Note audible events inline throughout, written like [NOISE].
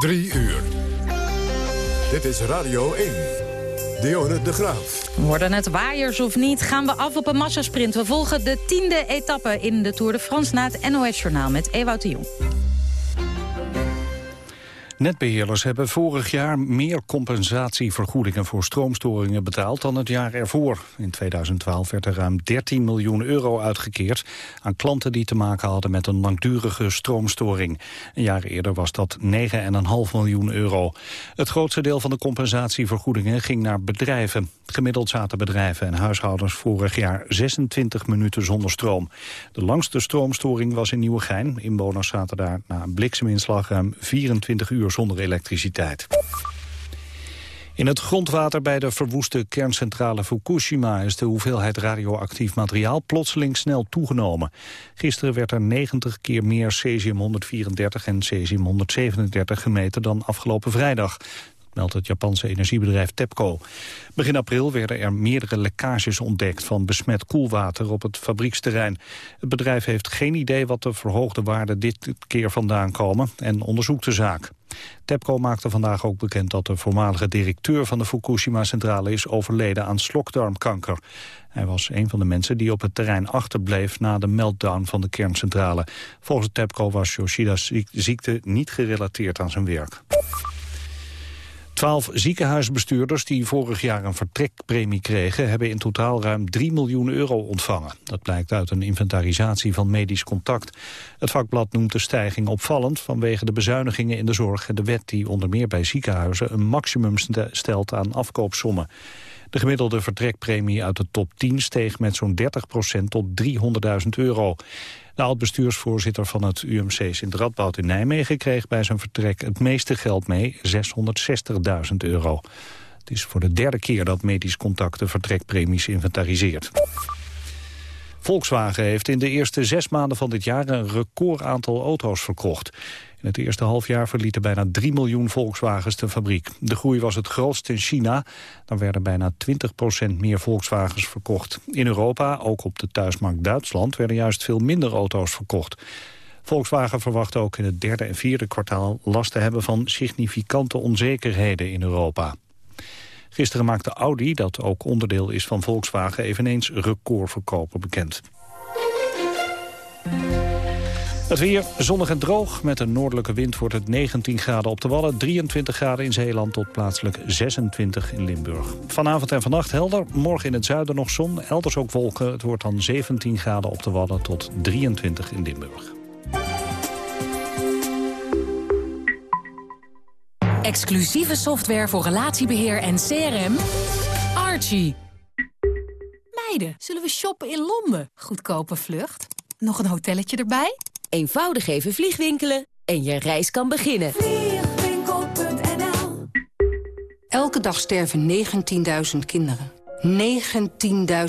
Drie uur. Dit is Radio 1. Dionne de Graaf. Worden het waaiers of niet, gaan we af op een massasprint. We volgen de tiende etappe in de Tour de France na het NOS-journaal met Ewout de Jong. Netbeheerders hebben vorig jaar meer compensatievergoedingen voor stroomstoringen betaald dan het jaar ervoor. In 2012 werd er ruim 13 miljoen euro uitgekeerd aan klanten die te maken hadden met een langdurige stroomstoring. Een jaar eerder was dat 9,5 miljoen euro. Het grootste deel van de compensatievergoedingen ging naar bedrijven. Gemiddeld zaten bedrijven en huishoudens vorig jaar 26 minuten zonder stroom. De langste stroomstoring was in Nieuwegein. Inwoners zaten daar na een blikseminslag ruim 24 uur zonder elektriciteit. In het grondwater bij de verwoeste kerncentrale Fukushima is de hoeveelheid radioactief materiaal plotseling snel toegenomen. Gisteren werd er 90 keer meer cesium-134 en cesium-137 gemeten dan afgelopen vrijdag meldt het Japanse energiebedrijf TEPCO. Begin april werden er meerdere lekkages ontdekt van besmet koelwater op het fabrieksterrein. Het bedrijf heeft geen idee wat de verhoogde waarden dit keer vandaan komen en onderzoekt de zaak. TEPCO maakte vandaag ook bekend dat de voormalige directeur van de Fukushima-centrale is overleden aan slokdarmkanker. Hij was een van de mensen die op het terrein achterbleef na de meltdown van de kerncentrale. Volgens TEPCO was Yoshida's ziekte niet gerelateerd aan zijn werk. Twaalf ziekenhuisbestuurders die vorig jaar een vertrekpremie kregen... hebben in totaal ruim 3 miljoen euro ontvangen. Dat blijkt uit een inventarisatie van medisch contact. Het vakblad noemt de stijging opvallend... vanwege de bezuinigingen in de zorg en de wet die onder meer bij ziekenhuizen... een maximum stelt aan afkoopsommen. De gemiddelde vertrekpremie uit de top 10 steeg met zo'n 30% tot 300.000 euro. De oud-bestuursvoorzitter van het UMC Sint-Radboud in Nijmegen... kreeg bij zijn vertrek het meeste geld mee, 660.000 euro. Het is voor de derde keer dat Medisch Contact de vertrekpremies inventariseert. Volkswagen heeft in de eerste zes maanden van dit jaar een record aantal auto's verkocht. In het eerste halfjaar verlieten bijna 3 miljoen Volkswagens de fabriek. De groei was het grootst in China. Dan werden bijna 20% meer Volkswagens verkocht. In Europa, ook op de thuismarkt Duitsland, werden juist veel minder auto's verkocht. Volkswagen verwacht ook in het derde en vierde kwartaal last te hebben van significante onzekerheden in Europa. Gisteren maakte Audi, dat ook onderdeel is van Volkswagen, eveneens recordverkopen bekend. Het weer zonnig en droog. Met een noordelijke wind wordt het 19 graden op de Wallen... 23 graden in Zeeland tot plaatselijk 26 in Limburg. Vanavond en vannacht helder. Morgen in het zuiden nog zon. Elders ook wolken. Het wordt dan 17 graden op de Wallen tot 23 in Limburg. Exclusieve software voor relatiebeheer en CRM. Archie. Meiden, zullen we shoppen in Londen? Goedkope vlucht. Nog een hotelletje erbij? Eenvoudig even vliegwinkelen en je reis kan beginnen. Vliegwinkel.nl Elke dag sterven 19.000 kinderen.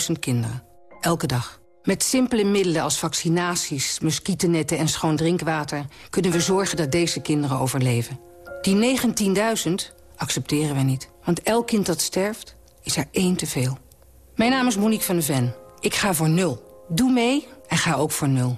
19.000 kinderen. Elke dag. Met simpele middelen als vaccinaties, muggennetten en schoon drinkwater... kunnen we zorgen dat deze kinderen overleven. Die 19.000 accepteren we niet. Want elk kind dat sterft, is er één te veel. Mijn naam is Monique van de Ven. Ik ga voor nul. Doe mee en ga ook voor nul.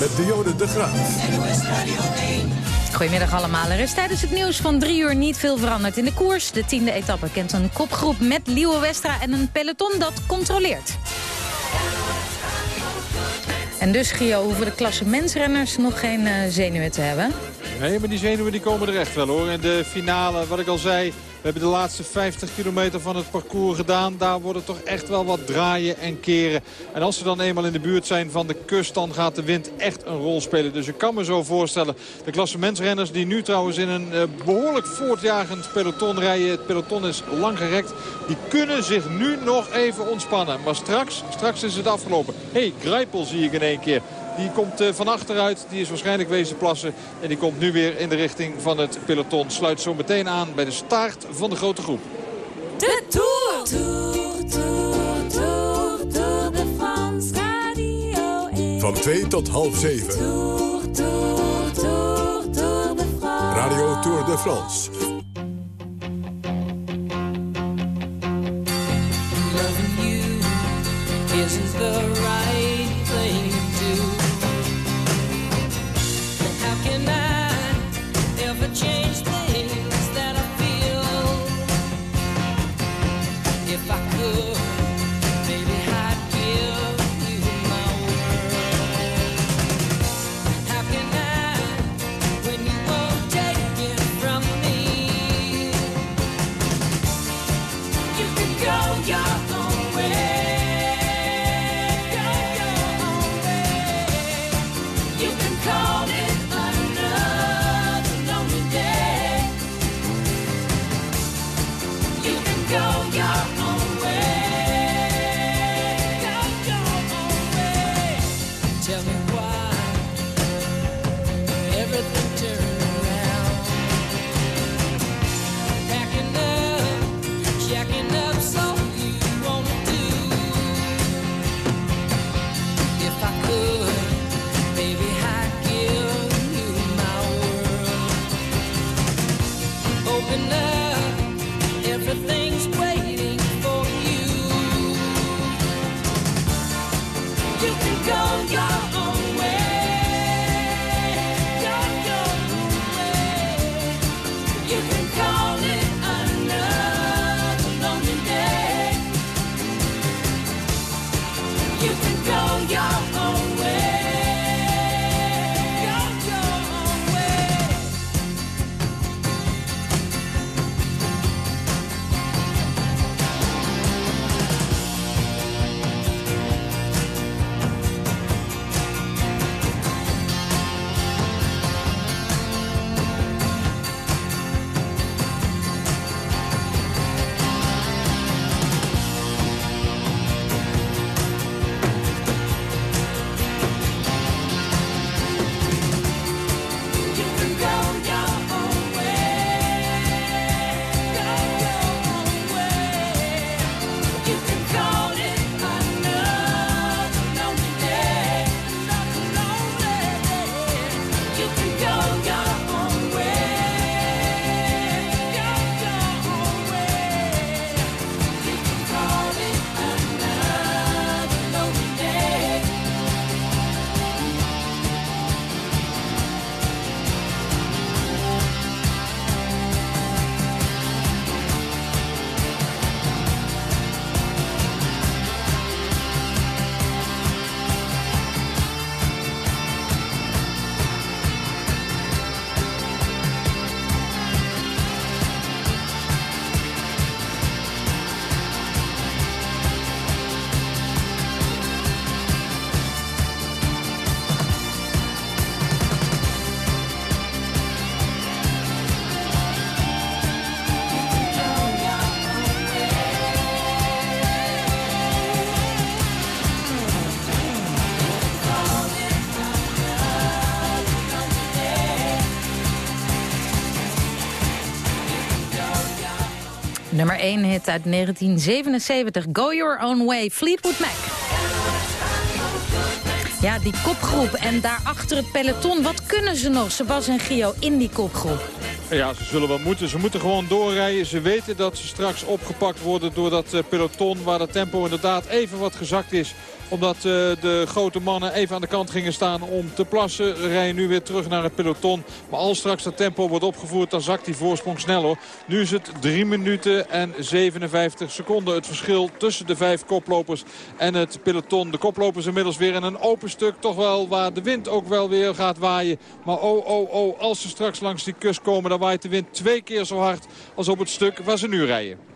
Met Dionne de Graaf. Goedemiddag allemaal. Er is tijdens het nieuws van drie uur niet veel veranderd in de koers. De tiende etappe kent een kopgroep met Liewe Westra en een peloton dat controleert. En dus, Gio, hoeven de klasse mensrenners nog geen uh, zenuwen te hebben? Nee, maar die zenuwen die komen er echt wel hoor. In de finale, wat ik al zei, we hebben de laatste 50 kilometer van het parcours gedaan. Daar worden toch echt wel wat draaien en keren. En als ze dan eenmaal in de buurt zijn van de kust... dan gaat de wind echt een rol spelen. Dus ik kan me zo voorstellen. De klassementsrenners die nu trouwens in een uh, behoorlijk voortjagend peloton rijden. Het peloton is lang gerekt. Die kunnen zich nu nog even ontspannen. Maar straks, straks is het afgelopen. Hé, hey, Grijpel zie ik in één keer. Die komt van achteruit. Die is waarschijnlijk wezen plassen. En die komt nu weer in de richting van het peloton. Sluit zo meteen aan bij de staart van de grote groep. De Tour. Tour, Tour, Tour, Tour de France Radio 1. Van 2 tot half 7. Tour, Tour, Tour, Tour de France. Radio Tour de France. Loving you isn't the right 1 hit uit 1977, Go Your Own Way, Fleetwood Mac. Ja, die kopgroep en daarachter het peloton. Wat kunnen ze nog, Sebas en Gio, in die kopgroep? Ja, ze zullen wel moeten. Ze moeten gewoon doorrijden. Ze weten dat ze straks opgepakt worden door dat eh, peloton... waar het tempo inderdaad even wat gezakt is omdat eh, de grote mannen even aan de kant gingen staan om te plassen. Rijden nu weer terug naar het peloton. Maar als straks dat tempo wordt opgevoerd, dan zakt die voorsprong snel hoor. Nu is het 3 minuten en 57 seconden. Het verschil tussen de vijf koplopers en het peloton. De koplopers inmiddels weer in een open stuk. Toch wel waar de wind ook wel weer gaat waaien. Maar oh, oh, oh, als ze straks langs die kust komen... dan waait de wind twee keer zo hard als op het stuk waar ze nu rijden.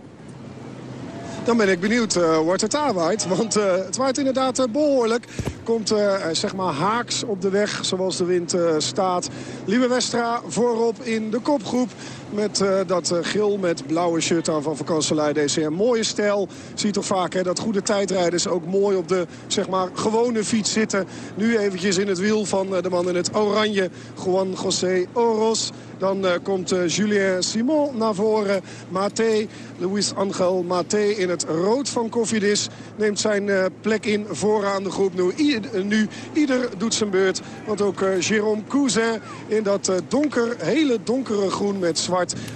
Dan ben ik benieuwd uh, hoe het daar waait. Want uh, het waait inderdaad uh, behoorlijk. Komt zeg maar haaks op de weg zoals de wind staat. Lieve Westra voorop in de kopgroep. Met eh, dat eh, geel met blauwe shirt aan van Vakantielei DCM. Mooie stijl. Zie je toch vaak hè, dat goede tijdrijders ook mooi op de zeg maar, gewone fiets zitten. Nu eventjes in het wiel van eh, de man in het oranje. Juan José Oros. Dan komt Julien Simon naar voren. Maté, Luis Angel Maté in het rood van Cofidis. Neemt zijn plek in vooraan de groep. Nu, nu ieder doet zijn beurt. Want ook Jérôme Cousin in dat donker, hele donkere groen met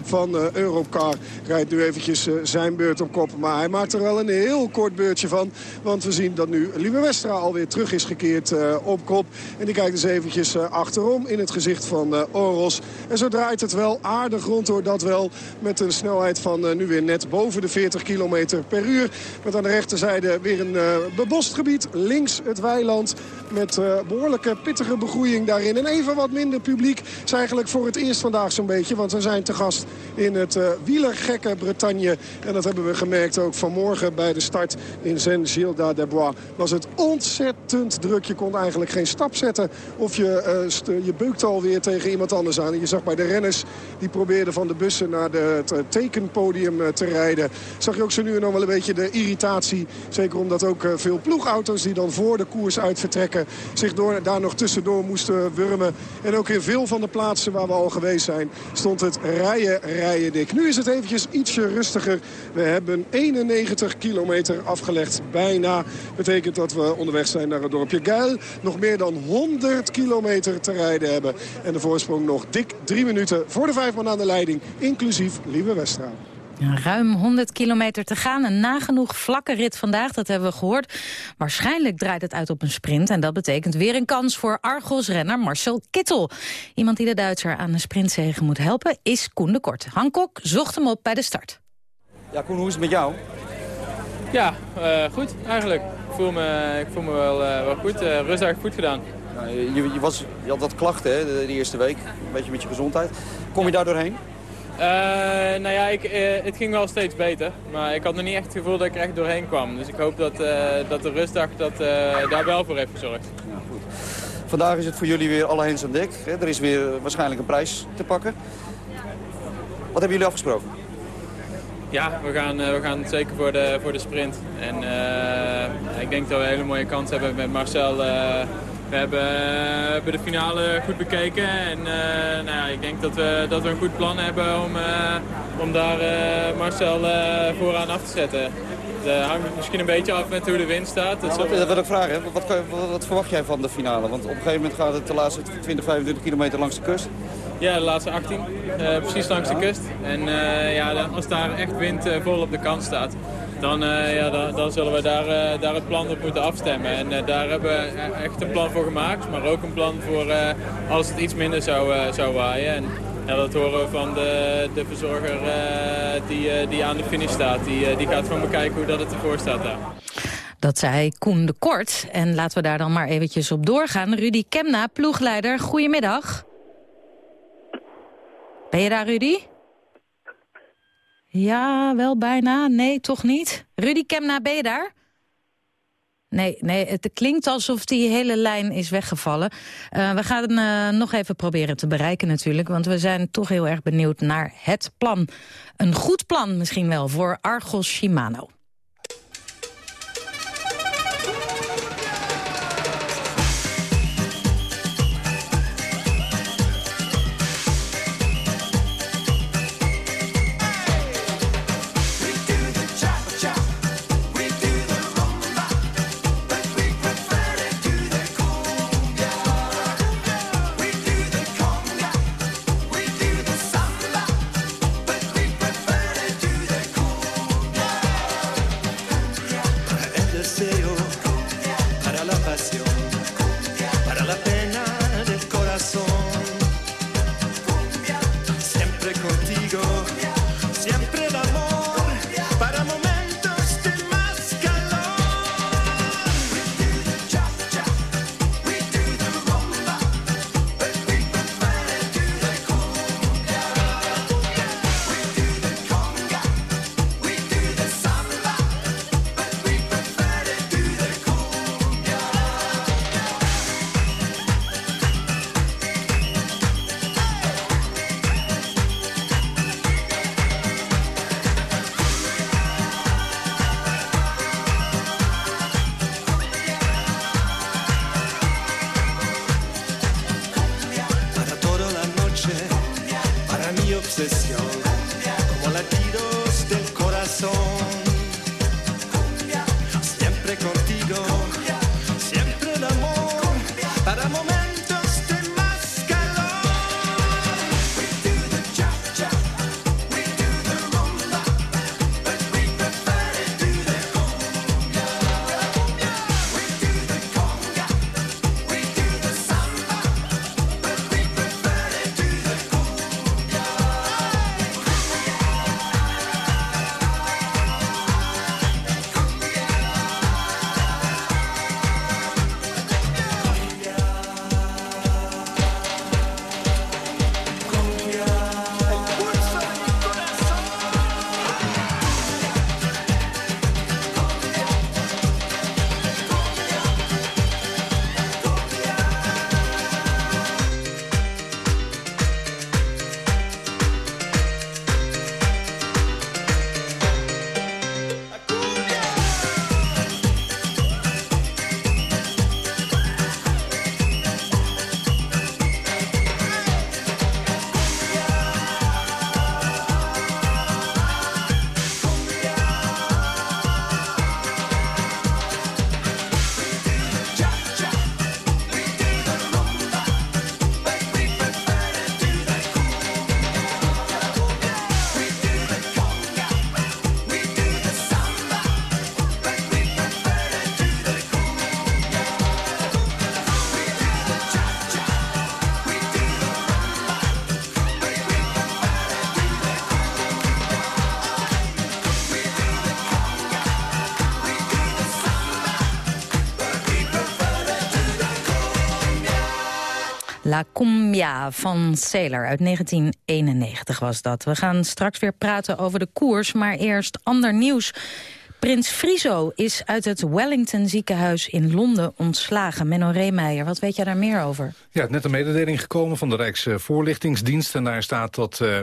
van eh, Europcar. Rijdt nu eventjes eh, zijn beurt op kop. Maar hij maakt er wel een heel kort beurtje van. Want we zien dat nu Lieve Westra alweer terug is gekeerd eh, op kop. En die kijkt dus eventjes achterom in het gezicht van Oros. En zo draait het wel aardig rond door dat wel. Met een snelheid van nu weer net boven de 40 km per uur. Met aan de rechterzijde weer een bebost gebied. Links het weiland met eh, behoorlijke pittige begroeiing daarin. En even wat minder publiek. is eigenlijk voor het eerst vandaag zo'n beetje. Want we zijn gast in het eh, wielergekke Bretagne. En dat hebben we gemerkt ook vanmorgen bij de start in Saint-Gilles-d'Arbois. Was het ontzettend druk. Je kon eigenlijk geen stap zetten. Of je, st- je beukte alweer tegen iemand anders aan. En je zag bij de renners die probeerden van de bussen naar de, het eh, tekenpodium te rijden. Zag je ook zo nu en dan wel een beetje de irritatie. Zeker omdat ook veel ploegauto's die dan voor de koers uit vertrekken... zich door, daar nog tussendoor moesten wurmen. En ook in veel van de plaatsen waar we al geweest zijn... stond het rijen, rijen dik. Nu is het eventjes ietsje rustiger. We hebben 91 kilometer afgelegd. Bijna. Betekent dat we onderweg zijn naar het dorpje Geil. Nog meer dan 100 kilometer te rijden hebben. En de voorsprong nog dik drie minuten voor de vijf man aan de leiding. Inclusief Lieve Westra. Ruim 100 kilometer te gaan. Een nagenoeg vlakke rit vandaag, dat hebben we gehoord. Waarschijnlijk draait het uit op een sprint. En dat betekent weer een kans voor Argos-renner Marcel Kittel. Iemand die de Duitser aan de sprintzege moet helpen is Koen de Kort. Hancock zocht hem op bij de start. Ja, Koen, hoe is het met jou? Ja, eh, goed eigenlijk. Ik voel me, ik voel me wel, eh, wel goed. Eh rustdag goed gedaan. Nou, je, je, was, je had wat klachten hè, de, de eerste week, een beetje met je gezondheid. Kom je daar doorheen? Eh, nou ja, ik, eh, het ging wel steeds beter. Maar ik had nog niet echt het gevoel dat ik er echt doorheen kwam. Dus ik hoop dat, eh, dat de rustdag dat, daar wel voor heeft gezorgd. Vandaag is het voor jullie weer alle hens aan dek. Hè? Er is weer waarschijnlijk een prijs te pakken. Wat hebben jullie afgesproken? Ja, we gaan, we gaan zeker voor de, voor de sprint. En ik denk dat we een hele mooie kans hebben met Marcel. We hebben, eh, hebben de finale goed bekeken. En eh, nou ja, ik denk dat we, dat we een goed plan hebben om, eh, om daar Marcel vooraan af te zetten. Het hangt misschien een beetje af met hoe de wind staat. Dat Nou, wat, dat wil ik vragen. Hè? Wat, wat, wat verwacht jij van de finale? Want op een gegeven moment gaat het de laatste 20, 25 kilometer langs de kust. Ja, de laatste 18. eh, precies langs de kust. En eh, ja, als daar echt wind eh, vol op de kant staat, dan, eh, ja, dan, dan zullen we daar, eh, daar het plan op moeten afstemmen. En eh, daar hebben we e- echt een plan voor gemaakt, maar ook een plan voor eh, als het iets minder zou, eh, zou waaien. En ja, dat horen we van de, de verzorger eh, die, eh, die aan de finish staat. Die, eh, die gaat gewoon bekijken hoe dat het ervoor staat daar. Dat zei Koen de Kort. En laten we daar dan maar eventjes op doorgaan. Rudy Kemna, ploegleider, goedemiddag. Ben je daar, Rudy? Ja, wel bijna. Nee, toch niet. Rudy Kemna, ben je daar? Nee, nee, het klinkt alsof die hele lijn is weggevallen. Eh, we gaan eh, nog even proberen te bereiken natuurlijk... want we zijn toch heel erg benieuwd naar het plan. Een goed plan misschien wel voor Argos Shimano. La Cumbia van Sailor uit 1991 was dat. We gaan straks weer praten over de koers, maar eerst ander nieuws. Prins Friso is uit het Wellington ziekenhuis in Londen ontslagen. Menno Reemeijer, wat weet jij daar meer over? Ja, net een mededeling gekomen van de Rijksvoorlichtingsdienst. En daar staat dat uh,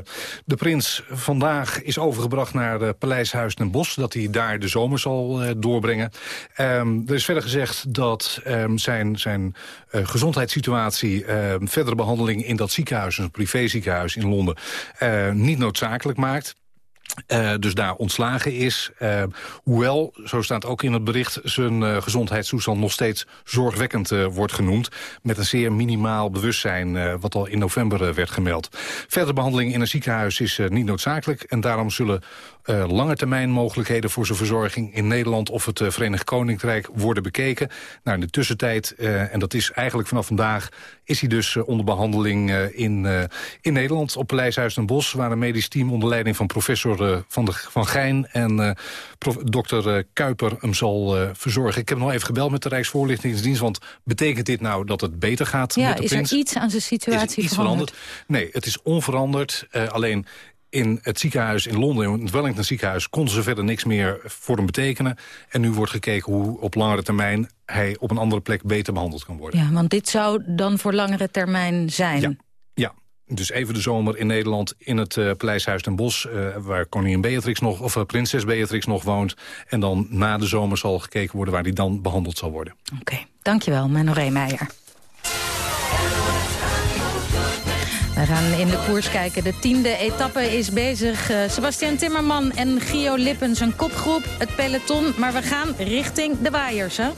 de prins vandaag is overgebracht naar uh, Paleis Huis ten Bosch. Dat hij daar de zomer zal uh, doorbrengen. Um, er is verder gezegd dat um, zijn, zijn gezondheidssituatie... verdere behandeling in dat ziekenhuis, een privéziekenhuis in Londen... niet noodzakelijk maakt. Uh, dus daar ontslagen is. Uh, hoewel, zo staat ook in het bericht... zijn uh, gezondheidstoestand nog steeds zorgwekkend wordt genoemd... met een zeer minimaal bewustzijn... wat al in november werd gemeld. Verdere behandeling in een ziekenhuis is niet noodzakelijk... en daarom zullen lange termijn mogelijkheden voor zijn verzorging... in Nederland of het Verenigd Koninkrijk worden bekeken. Nou, in de tussentijd, en dat is eigenlijk vanaf vandaag... is hij dus onder behandeling in, in Nederland op Paleishuis den Bosch... waar een medisch team onder leiding van professor van, de, van Gijn en dokter Kuiper hem zal verzorgen. Ik heb nog even gebeld met de Rijksvoorlichtingsdienst, want betekent dit nou dat het beter gaat ja, met de is prins? er iets aan zijn situatie is iets veranderd? veranderd? Nee, het is onveranderd. alleen in het ziekenhuis in Londen, in het Wellington ziekenhuis... konden ze verder niks meer voor hem betekenen. En nu wordt gekeken hoe op langere termijn hij op een andere plek beter behandeld kan worden. Ja, want dit zou dan voor langere termijn zijn. Ja. Ja, dus even de zomer in Nederland in het uh, Paleishuis ten Bosch... Uh, waar koningin Beatrix nog, of uh, prinses Beatrix nog woont. En dan na de zomer zal gekeken worden waar die dan behandeld zal worden. Oké, okay, dankjewel, Menno Reemeijer. We gaan in de koers kijken. De tiende etappe is bezig. Uh, Sebastian Timmerman en Gio Lippens, een kopgroep, het peloton. Maar we gaan richting de waaiers, hè?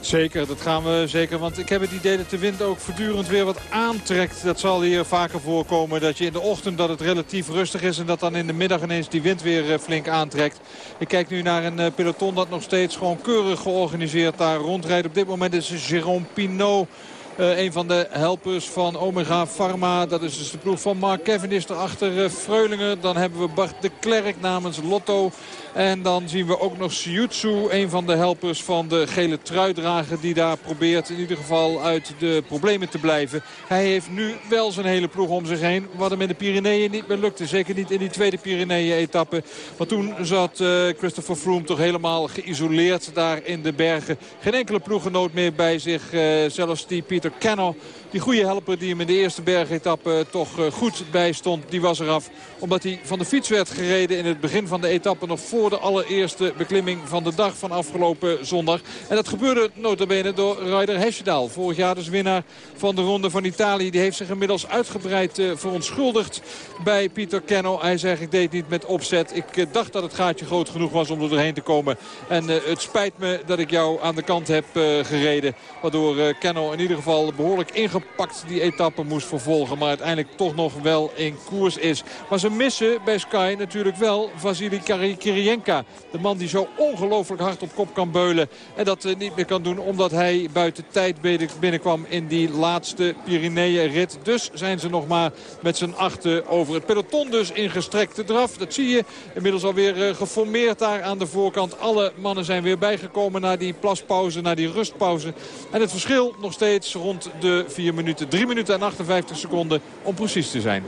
Zeker, dat gaan we zeker. Want ik heb het idee dat de wind ook voortdurend weer wat aantrekt. Dat zal hier vaker voorkomen. Dat je in de ochtend dat het relatief rustig is. En dat dan in de middag ineens die wind weer flink aantrekt. Ik kijk nu naar een peloton dat nog steeds gewoon keurig georganiseerd daar rondrijdt. Op dit moment is Jérôme Pinot. Uh, een van de helpers van Omega Pharma. Dat is dus de ploeg van Mark Cavendish erachter uh, Freulingen. Dan hebben we Bart de Klerk namens Lotto. En dan zien we ook nog Siutsu, een van de helpers van de gele truidrager... die daar probeert in ieder geval uit de problemen te blijven. Hij heeft nu wel zijn hele ploeg om zich heen. Wat hem in de Pyreneeën niet meer lukte. Zeker niet in die tweede Pyreneeën-etappe. Want toen zat uh, Christopher Froome toch helemaal geïsoleerd daar in de bergen. Geen enkele ploeggenoot meer bij zich. zelfs die Peter Kenno. Die goede helper die hem in de eerste bergetappe toch goed bij stond, die was eraf. Omdat hij van de fiets werd gereden in het begin van de etappe nog voor de allereerste beklimming van de dag van afgelopen zondag. En dat gebeurde notabene door Ryder Hesjedal. Vorig jaar dus winnaar van de Ronde van Italië. Die heeft zich inmiddels uitgebreid uh, verontschuldigd bij Pieter Kenno. Hij zegt ik deed niet met opzet. Ik dacht dat het gaatje groot genoeg was om er doorheen te komen. En het spijt me dat ik jou aan de kant heb gereden. Waardoor Kenno in ieder geval behoorlijk ingepakt die etappe moest vervolgen. Maar uiteindelijk toch nog wel in koers is. Maar ze missen bij Sky natuurlijk wel Vasily Kirienka. De man die zo ongelooflijk hard op kop kan beulen. En dat uh, niet meer kan doen omdat hij buiten tijd binnenkwam in die laatste Pyreneeën-rit. Dus zijn ze nog maar met z'n achten over het peloton dus in gestrekte draf. Dat zie je inmiddels alweer uh, geformeerd daar aan de voorkant. Alle mannen zijn weer bijgekomen na die plaspauze, na die rustpauze. En het verschil nog steeds rond de 4 minuten. 3 minuten en 58 seconden om precies te zijn.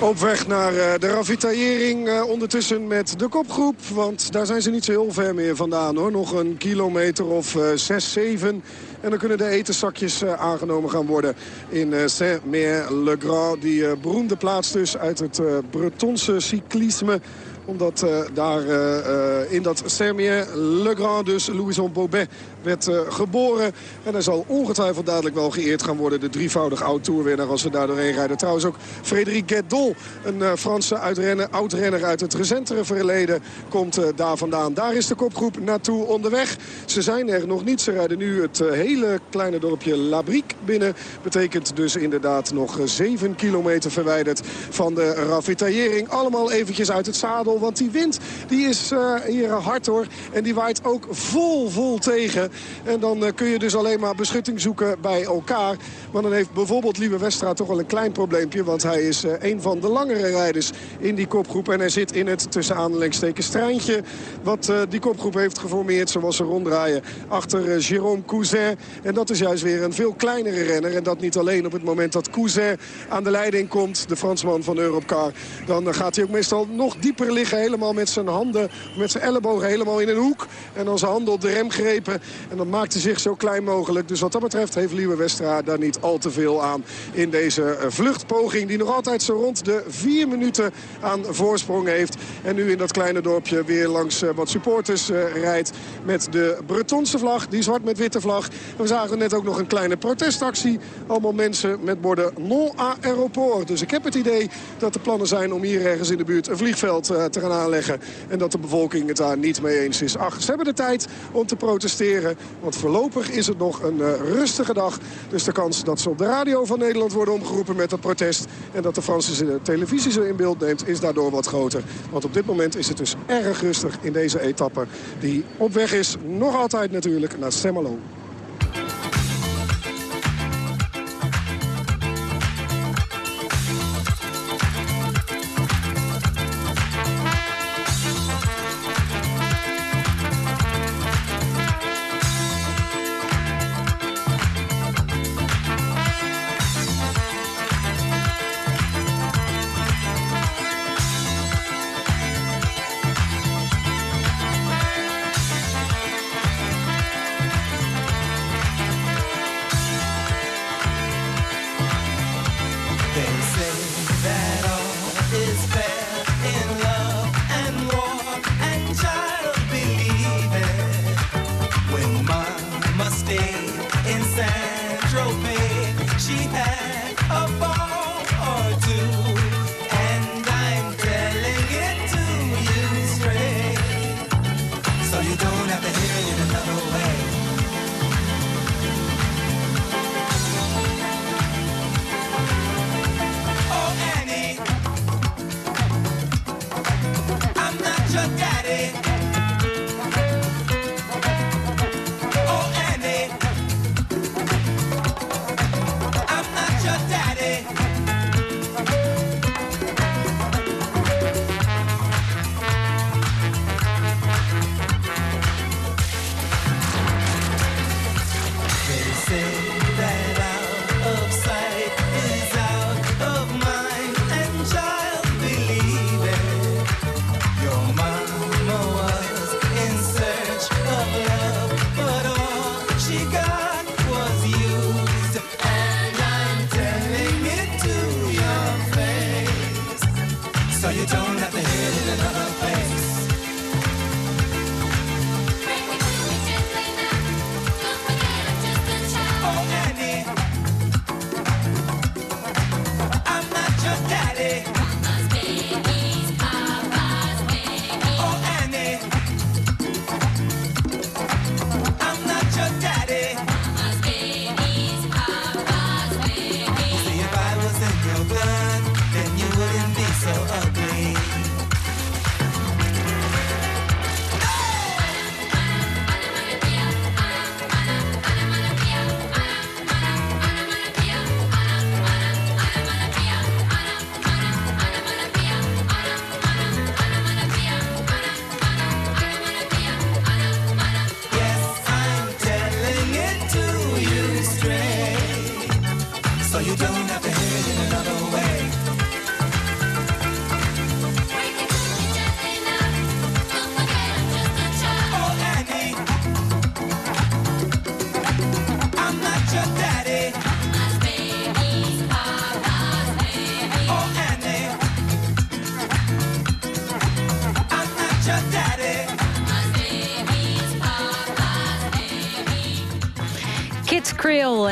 Op weg naar uh, de ravitaillering uh, ondertussen met de kopgroep. Want daar zijn ze niet zo heel ver meer vandaan hoor. Nog een kilometer of uh, 6, 7. En dan kunnen de etenzakjes aangenomen gaan worden in Saint-Mer-le-Grand. Die beroemde plaats dus uit het Bretonse cyclisme omdat daar in dat Sermier-le-Grand dus Louison Bobet werd geboren. En hij zal ongetwijfeld dadelijk wel geëerd gaan worden. De drievoudig oud-tourwinnaar als we daar doorheen rijden. Trouwens ook Frédéric Guedol, een Franse oud-renner uit het recentere verleden, komt daar vandaan. Daar is de kopgroep naartoe onderweg. Ze zijn er nog niet. Ze rijden nu het hele kleine dorpje Labrique binnen. Betekent dus inderdaad nog 7 kilometer verwijderd van de ravitaillering. Allemaal eventjes uit het zadel. Want die wind die is hier hard hoor. En die waait ook vol, vol tegen. En dan uh, kun je dus alleen maar beschutting zoeken bij elkaar. Maar dan heeft bijvoorbeeld Lieve Westra toch wel een klein probleempje. Want hij is uh, een van de langere rijders in die kopgroep. En hij zit in het tussen aanhalingstekens treintje wat eh, die kopgroep heeft geformeerd. Zoals ze ronddraaien achter eh, Jérôme Cousin. En dat is juist weer een veel kleinere renner. En dat niet alleen op het moment dat Cousin aan de leiding komt. De Fransman van Europcar. Dan eh, gaat hij ook meestal nog dieper liggen. Helemaal met zijn handen, met zijn ellebogen helemaal in een hoek. En dan zijn handen op de rem grepen. En dan maakt hij zich zo klein mogelijk. Dus wat dat betreft heeft Liewe Westra daar niet al te veel aan. In deze eh, vluchtpoging die nog altijd zo rond de vier minuten aan voorsprong heeft. En nu in dat kleine dorpje weer langs eh, wat supporters eh, rijdt. Met de Bretonse vlag, die zwart met witte vlag. We zagen net ook nog een kleine protestactie. Allemaal mensen met borden non aéroport. Dus ik heb het idee dat de plannen zijn om hier ergens in de buurt een vliegveld te gaan aanleggen. En dat de bevolking het daar niet mee eens is. Ach, ze hebben de tijd om te protesteren. Want voorlopig is het nog een eh, rustige dag. Dus de kans dat ze op de radio van Nederland worden omgeroepen met dat protest... en dat de Franse televisie ze in beeld neemt, is daardoor wat groter. Want op dit moment is het dus erg rustig in deze etappe... die op weg is, nog altijd natuurlijk, naar Saint-Malo.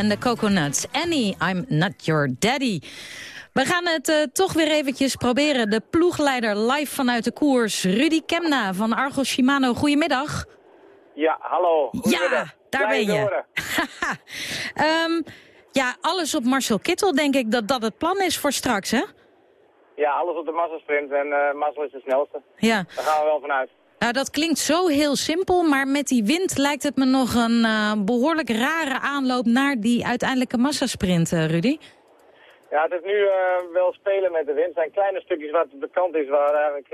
En de Coconuts. Annie, I'm not your daddy. We gaan het eh, toch weer eventjes proberen. De ploegleider live vanuit de koers, Rudy Kemna van Argos Shimano. Goedemiddag. Ja, hallo. Ja, daar ben je. [LAUGHS] Ehm, ja, alles op Marcel Kittel denk ik dat dat het plan is voor straks, hè? Ja, alles op de massasprint en eh Marcel is de snelste. Ja. Daar gaan we wel vanuit. Nou, dat klinkt zo heel simpel, maar met die wind lijkt het me nog een eh, behoorlijk rare aanloop naar die uiteindelijke massasprint, eh, Rudy. Ja, het is nu wel spelen met de wind. Er zijn kleine stukjes wat bekend is waar eigenlijk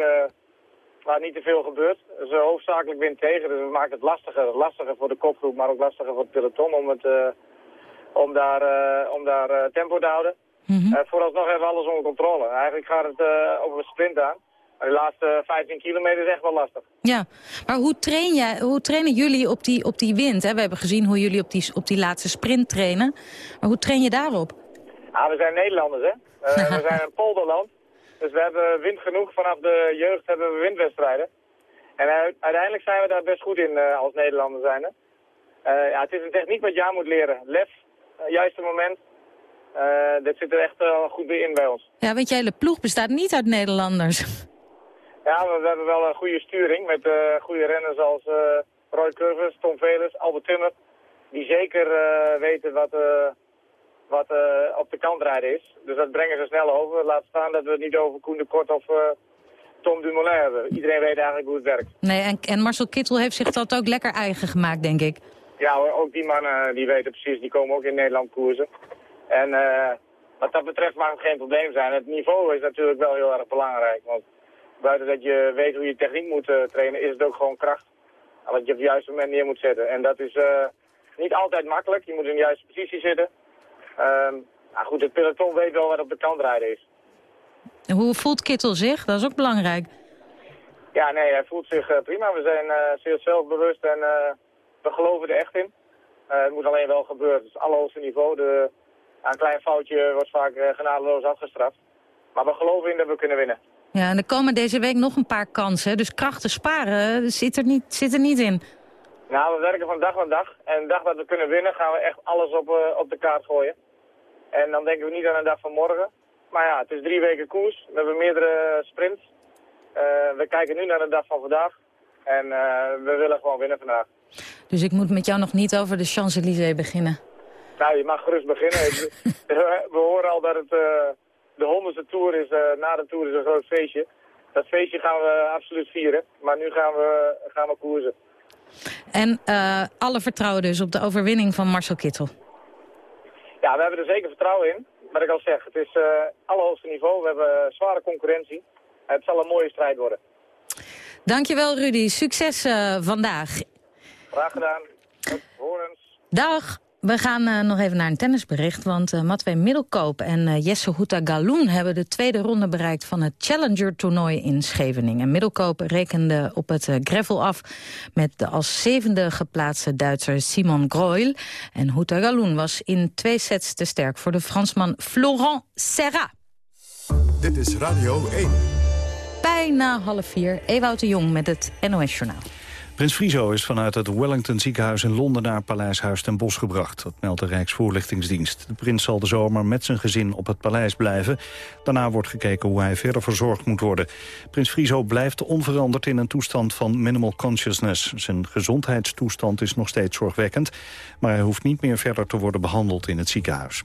waar niet te veel gebeurt. Dus hoofdzakelijk wind tegen, dus dat maakt het lastiger. Lastiger voor de kopgroep, maar ook lastiger voor het peloton om, het, om daar, om daar tempo te houden. Mhm. Eh, vooralsnog hebben we alles onder controle. Eigenlijk gaat het over een sprint aan. De laatste 15 kilometer is echt wel lastig. Ja, maar hoe, train jij, hoe trainen jullie op die, op die wind? Hè? We hebben gezien hoe jullie op die, op die laatste sprint trainen. Maar hoe train je daarop? Ah, we zijn Nederlanders, hè. [LAUGHS] Eh, we zijn een polderland. Dus we hebben wind genoeg. Vanaf de jeugd hebben we windwedstrijden. En uiteindelijk zijn we daar best goed in eh, als Nederlander zijn. ja, het is een techniek wat je aan moet leren. Lef, eh, juiste moment. Eh dit zit er echt eh, goed bij in bij ons. Ja, weet je, hele ploeg bestaat niet uit Nederlanders. [LAUGHS] Ja, we, hebben wel een goede sturing met eh, goede renners als eh, Roy Curvers, Tom Velers, Albert Timmer. Die zeker eh, weten wat, wat op de kant rijden is. Dus dat brengen ze snel over. Laat staan dat we het niet over Koen de Kort of Tom Dumoulin hebben. Iedereen weet eigenlijk hoe het werkt. Nee, en, en Marcel Kittel heeft zich dat ook lekker eigen gemaakt, denk ik. Ja, hoor, ook die mannen die weten precies, die komen ook in Nederland koersen. En wat dat betreft mag het geen probleem zijn. Het niveau is natuurlijk wel heel erg belangrijk. Want buiten dat je weet hoe je techniek moet eh, trainen, is het ook gewoon kracht. Wat je op het juiste moment neer moet zetten. En dat is eh, niet altijd makkelijk. Je moet in de juiste positie zitten. Ehm nou goed, het peloton weet wel wat op de kant rijden is. En hoe voelt Kittel zich? Dat is ook belangrijk. Ja, nee, hij voelt zich eh, prima. We zijn zeer zelfbewust en we geloven er echt in. Het moet alleen wel gebeuren. Het is het allerhoogste niveau. De, een klein foutje wordt vaak genadeloos afgestraft. Maar we geloven in dat we kunnen winnen. Ja, en er komen deze week nog een paar kansen. Dus krachten sparen zit er niet, zit er niet in. Nou, we werken van dag aan dag. En de dag dat we kunnen winnen, gaan we echt alles op, eh, op de kaart gooien. En dan denken we niet aan een dag van morgen. Maar ja, het is drie weken koers. We hebben meerdere sprints. Eh, we kijken nu naar de dag van vandaag. En eh, we willen gewoon winnen vandaag. Dus ik moet met jou nog niet over de Champs-Élysées beginnen. Nou, je mag gerust beginnen. [LAUGHS] We horen al dat het de honderdste tour is. eh, na de tour is een groot feestje. Dat feestje gaan we absoluut vieren. Maar nu gaan we, gaan we koersen. En eh, alle vertrouwen dus op de overwinning van Marcel Kittel. Ja, we hebben er zeker vertrouwen in. Wat ik al zeg, het is eh allerhoogste niveau. We hebben zware concurrentie. Het zal een mooie strijd worden. Dankjewel Rudy, succes vandaag. Graag gedaan. Tot horens. Dag. We gaan eh, nog even naar een tennisbericht, want uh, Matwee Middelkoop en uh, Jesse Houta Galoen hebben de tweede ronde bereikt van het Challenger-toernooi in Scheveningen. En Middelkoop rekende op het gravel af met de als zevende geplaatste Duitser Simon Groil. En Houta Galoen was in twee sets te sterk voor de Fransman Florent Serra. Dit is Radio 1. Bijna half vier, Ewout de Jong met het NOS-journaal. Prins Friso is vanuit het Wellington ziekenhuis in Londen naar Paleishuis ten Bosch gebracht. Dat meldt de Rijksvoorlichtingsdienst. De prins zal de zomer met zijn gezin op het paleis blijven. Daarna wordt gekeken hoe hij verder verzorgd moet worden. Prins Friso blijft onveranderd in een toestand van minimal consciousness. Zijn gezondheidstoestand is nog steeds zorgwekkend, maar hij hoeft niet meer verder te worden behandeld in het ziekenhuis.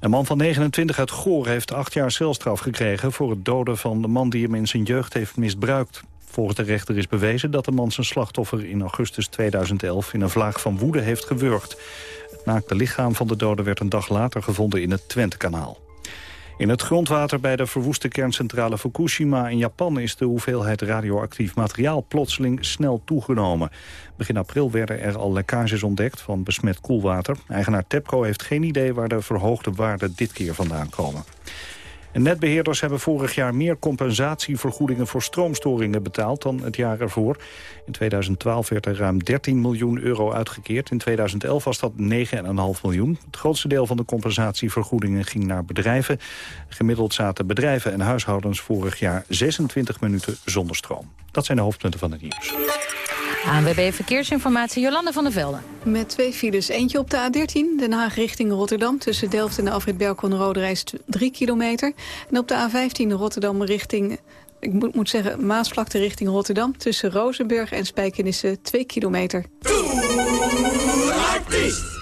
Een man van 29 uit Goor heeft acht jaar celstraf gekregen... voor het doden van de man die hem in zijn jeugd heeft misbruikt. Volgens de rechter is bewezen dat de man zijn slachtoffer in augustus 2011 in een vlaag van woede heeft gewurgd. Het naakte lichaam van de dode werd een dag later gevonden in het Twentekanaal. In het grondwater bij de verwoeste kerncentrale Fukushima in Japan is de hoeveelheid radioactief materiaal plotseling snel toegenomen. Begin april werden er al lekkages ontdekt van besmet koelwater. Eigenaar TEPCO heeft geen idee waar de verhoogde waarden dit keer vandaan komen. Netbeheerders hebben vorig jaar meer compensatievergoedingen voor stroomstoringen betaald dan het jaar ervoor. In 2012 werd er ruim 13 miljoen euro uitgekeerd. In 2011 was dat 9,5 miljoen. Het grootste deel van de compensatievergoedingen ging naar bedrijven. Gemiddeld zaten bedrijven en huishoudens vorig jaar 26 minuten zonder stroom. Dat zijn de hoofdpunten van het nieuws. ANWB Verkeersinformatie, Jolande van der Velde. Met twee files. Eentje op de A13, Den Haag richting Rotterdam... tussen Delft en de afrit Berkel-Rode reis 3 kilometer. En op de A15 Rotterdam richting... Ik moet, moet zeggen, Maasvlakte richting Rotterdam... tussen Rozenburg en Spijkenisse 2 kilometer. La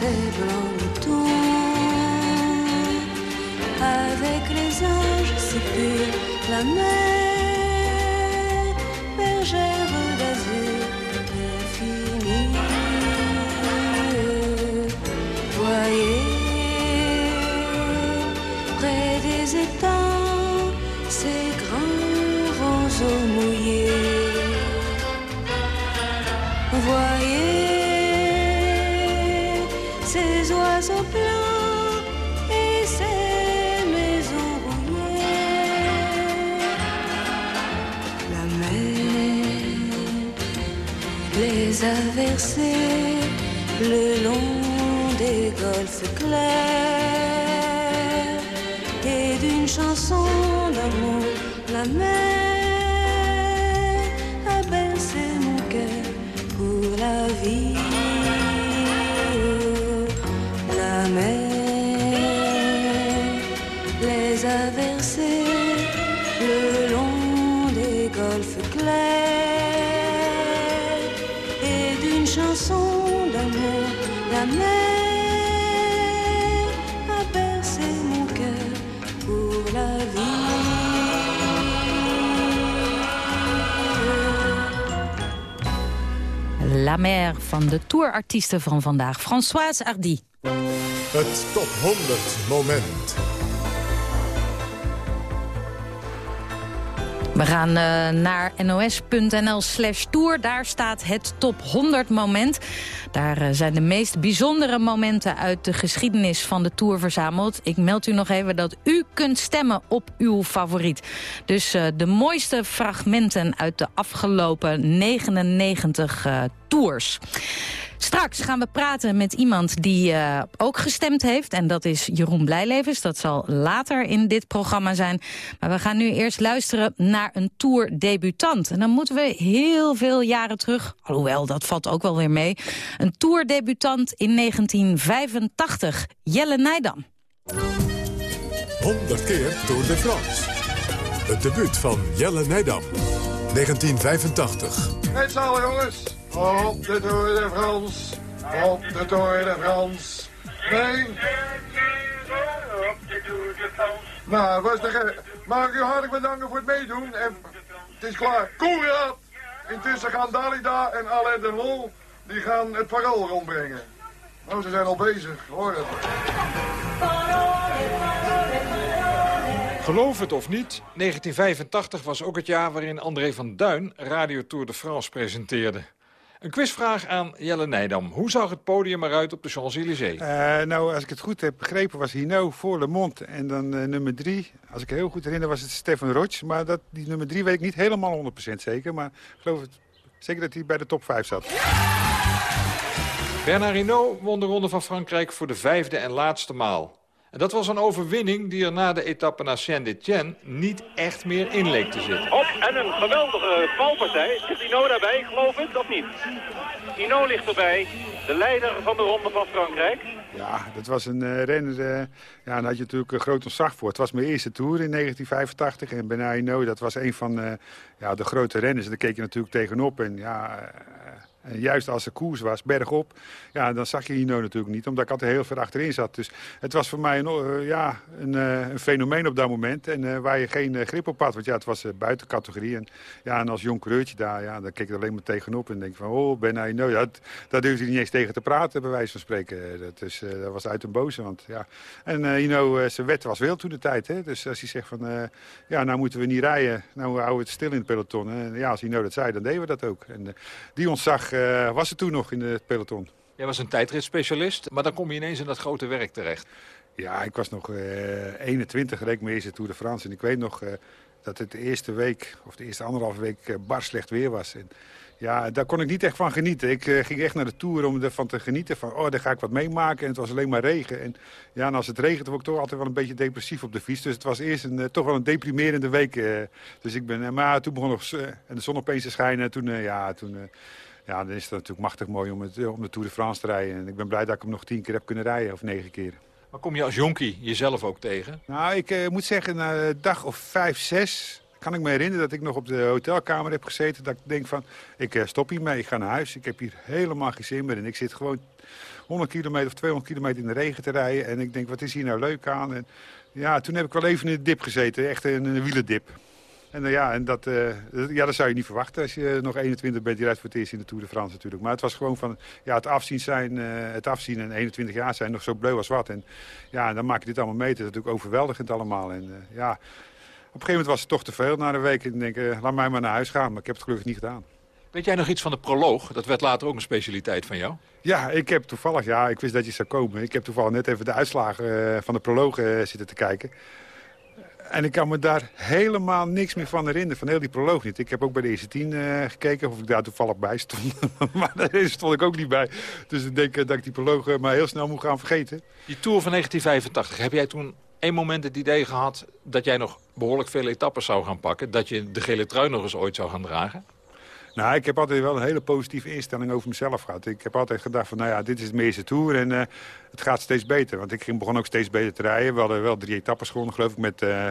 ses blancs avec les anges si purs. La mer, a versés le long des golfes clairs et d'une chanson d'amour. La mer a bercé mon cœur pour la vie. La Mer van de tourartiesten van vandaag. Françoise Hardy. Het top 100 moment. We gaan eh, naar nos.nl slash tour. Daar staat het top 100 moment. Daar eh, zijn de meest bijzondere momenten uit de geschiedenis van de Tour verzameld. Ik meld u nog even dat u kunt stemmen op uw favoriet. Dus eh, de mooiste fragmenten uit de afgelopen 99 eh, tours. Straks gaan we praten met iemand die eh, ook gestemd heeft. En dat is Jeroen Blijlevens. Dat zal later in dit programma zijn. Maar we gaan nu eerst luisteren naar een tourdebutant. En dan moeten we heel veel jaren terug. Alhoewel, dat valt ook wel weer mee. Een tourdebutant in 1985. Jelle Nijdam. 100 keer Tour de France. Het debuut van Jelle Nijdam. 1985. Het zal jongens. Op de Tour de France. Op de Tour de France. Nee. Nou. Mag ik u hartelijk bedanken voor het meedoen. En het is klaar. Koerat! Intussen gaan Dalida en Alain de Lol, die gaan het parool rondbrengen. Oh, ze zijn al bezig. Hoor. Geloof het of niet, 1985 was ook het jaar waarin André van Duin Radio Tour de France presenteerde. Een quizvraag aan Jelle Nijdam. Hoe zag het podium eruit op de Champs-Élysées? Eh, nou, als ik het goed heb begrepen was Hino voor Le Monde. En dan eh, nummer drie, als ik heel goed herinner, was het Stefan Roch. Maar dat, die nummer drie weet ik niet helemaal 100% zeker. Maar ik geloof het, zeker dat hij bij de top 5 zat. Bernard Hinault won de Ronde van Frankrijk voor de vijfde en laatste maal. En dat was een overwinning die er na de etappe naar Saint-Étienne niet echt meer in leek te zitten. Op en een geweldige valpartij. Zit Hino daarbij, ik geloof het, of niet? Hino ligt erbij, de leider van de Ronde van Frankrijk. Ja, dat was een eh, renner, eh, ja, daar had je natuurlijk een groot ontzag voor. Het was mijn eerste Tour in 1985 en Hinault, dat was een van eh, ja, de grote renners. En daar keek je natuurlijk tegenop en ja... en juist als de koers was, bergop, ja, dan zag je Hino natuurlijk niet. Omdat ik altijd heel ver achterin zat. Dus het was voor mij een, eh, ja, een, eh, een fenomeen op dat moment. En eh, waar je geen grip op had. Want ja, het was buiten categorie. En, ja, en als jong kreurtje daar, ja, dan keek ik er alleen maar tegenop. En denk van, oh, Ben Hino. Ja, dat, daar durfde hij niet eens tegen te praten, bij wijze van spreken. Dat, dat was uit een boze. Want, ja. En Hino, zijn wet was wild toen de tijd. Hè? Dus als hij zegt van, ja, nou moeten we niet rijden. Nou houden we het stil in het peloton. En ja, als Hino dat zei, dan deden we dat ook. En die ontzag eh, was er toen nog in het peloton. Jij was een tijdritspecialist, maar dan kom je ineens in dat grote werk terecht. Ja, ik was nog eh 21, reed mijn eerste Tour de France. En ik weet nog eh, dat het de eerste week, of de eerste anderhalve week, eh, bar slecht weer was. En ja, daar kon ik niet echt van genieten. Ik eh, ging echt naar de Tour om ervan te genieten. Van, oh, daar ga ik wat meemaken. En het was alleen maar regen. En ja, en als het regent, word ik toch altijd wel een beetje depressief op de fiets. Dus het was eerst een, eh, toch wel een deprimerende week. eh. dus ik ben, eh, maar toen begon nog, en de zon opeens te schijnen. Toen, eh, ja, toen... ja, dan is het natuurlijk machtig mooi om, het, eh, om de Tour de France te rijden. En ik ben blij dat ik hem nog tien keer heb kunnen rijden, of negen keer. Maar kom je als jonkie jezelf ook tegen? Nou, ik eh, moet zeggen, na een dag of vijf, zes kan ik me herinneren dat ik nog op de hotelkamer heb gezeten. Dat ik denk van, ik eh, stop hiermee, ik ga naar huis. Ik heb hier helemaal geen zin meer. En ik zit gewoon 100 kilometer of 200 kilometer in de regen te rijden. En ik denk, wat is hier nou leuk aan? En ja, toen heb ik wel even in de dip gezeten, echt een, een wielendip. En uh, ja, en dat, uh, ja, dat zou je niet verwachten als je nog 21 bent. Je rijdt voor het eerst in de Tour de France natuurlijk. Maar het was gewoon van ja, het, afzien zijn, uh, het afzien en 21 jaar zijn nog zo bleu als wat. En ja, dan maak je dit allemaal mee. Het is natuurlijk overweldigend allemaal. En ja, op een gegeven moment was het toch te veel na een week. En ik denk, laat mij maar naar huis gaan. Maar ik heb het gelukkig niet gedaan. Weet jij nog iets van de proloog? Dat werd later ook een specialiteit van jou. Ja, ik heb toevallig, ja, ik wist dat je zou komen. Ik heb toevallig net even de uitslagen van de proloog zitten te kijken. En ik kan me daar helemaal niks meer van herinneren, van heel die proloog niet. Ik heb ook bij de eerste tien uh, gekeken of ik daar toevallig bij stond. [LAUGHS] maar daar stond ik ook niet bij. Dus ik denk uh, dat ik die proloog uh, maar heel snel moet gaan vergeten. Die Tour van 1985, heb jij toen één moment het idee gehad... dat jij nog behoorlijk veel etappes zou gaan pakken? Dat je de gele trui nog eens ooit zou gaan dragen? Nou, ik heb altijd wel een hele positieve instelling over mezelf gehad. Ik heb altijd gedacht van, nou ja, dit is de meeste Tour en uh, het gaat steeds beter. Want ik begon ook steeds beter te rijden. We hadden wel drie etappes gewonnen, geloof ik, met uh,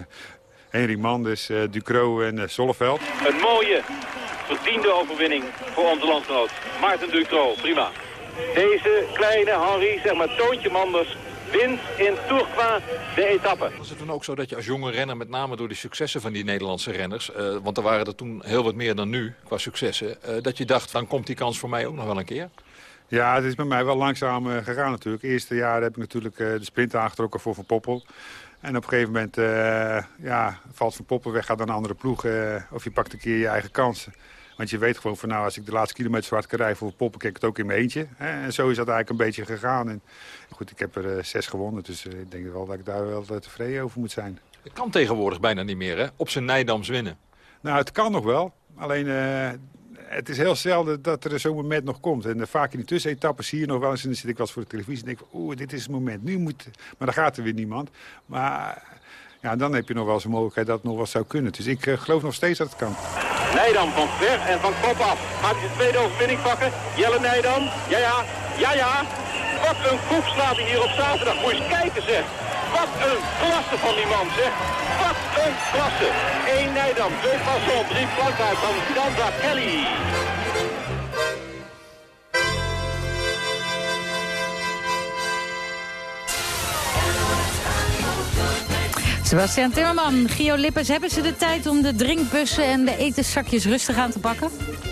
Henry Mandes, uh, Ducro en uh. Een mooie, verdiende overwinning voor onze landgenoot. Maarten Ducro, prima. Deze kleine Henry, zeg maar Toontje Manders, wint in Tourcoing de etappe. Was het toen ook zo dat je als jonge renner, met name door de successen van die Nederlandse renners... Uh, want er waren er toen heel wat meer dan nu qua successen... Uh, dat je dacht, dan komt die kans voor mij ook nog wel een keer? Ja, het is bij mij wel langzaam uh, gegaan natuurlijk. Eerste jaar heb ik natuurlijk de sprint aangetrokken voor Van Poppel. En op een gegeven moment ja, valt Van Poppel weg, gaat naar een andere ploeg... of je pakt een keer je eigen kansen. Want je weet gewoon van nou, als ik de laatste kilometer zwart kan rijden voor Poppen, kijk ik het ook in mijn eentje. En zo is dat eigenlijk een beetje gegaan. En goed, ik heb er uh, zes gewonnen, dus uh, ik denk wel dat ik daar wel uh, tevreden over moet zijn. Het kan tegenwoordig bijna niet meer, hè? Op zijn Nijdams winnen. Nou, het kan nog wel. Alleen, het is heel zelden dat er zo'n moment nog komt. En vaak in die tussenetappes zie je nog wel eens, en dan zit ik wel eens voor de televisie en denk van, oeh, dit is het moment, nu moet... Maar dan gaat er weer niemand. Maar ja, dan heb je nog wel eens een mogelijkheid dat het nog wat zou kunnen. Dus ik geloof nog steeds dat het kan. Nijdam van ver en van kop af. Gaat hij de tweede overwinning pakken? Jelle Nijdam. Ja, ja. Ja, ja. Wat een koep slaat hij hier op zaterdag. Moet je eens kijken, zeg. Wat een klasse van die man, zeg. Wat een klasse. 1 Nijdam, 2 Passon, 3 Plankhuis van Danza Kelly. Sebastian Timmerman, Gio Lippers, hebben ze de tijd om de drinkbussen en de etenzakjes rustig aan te pakken?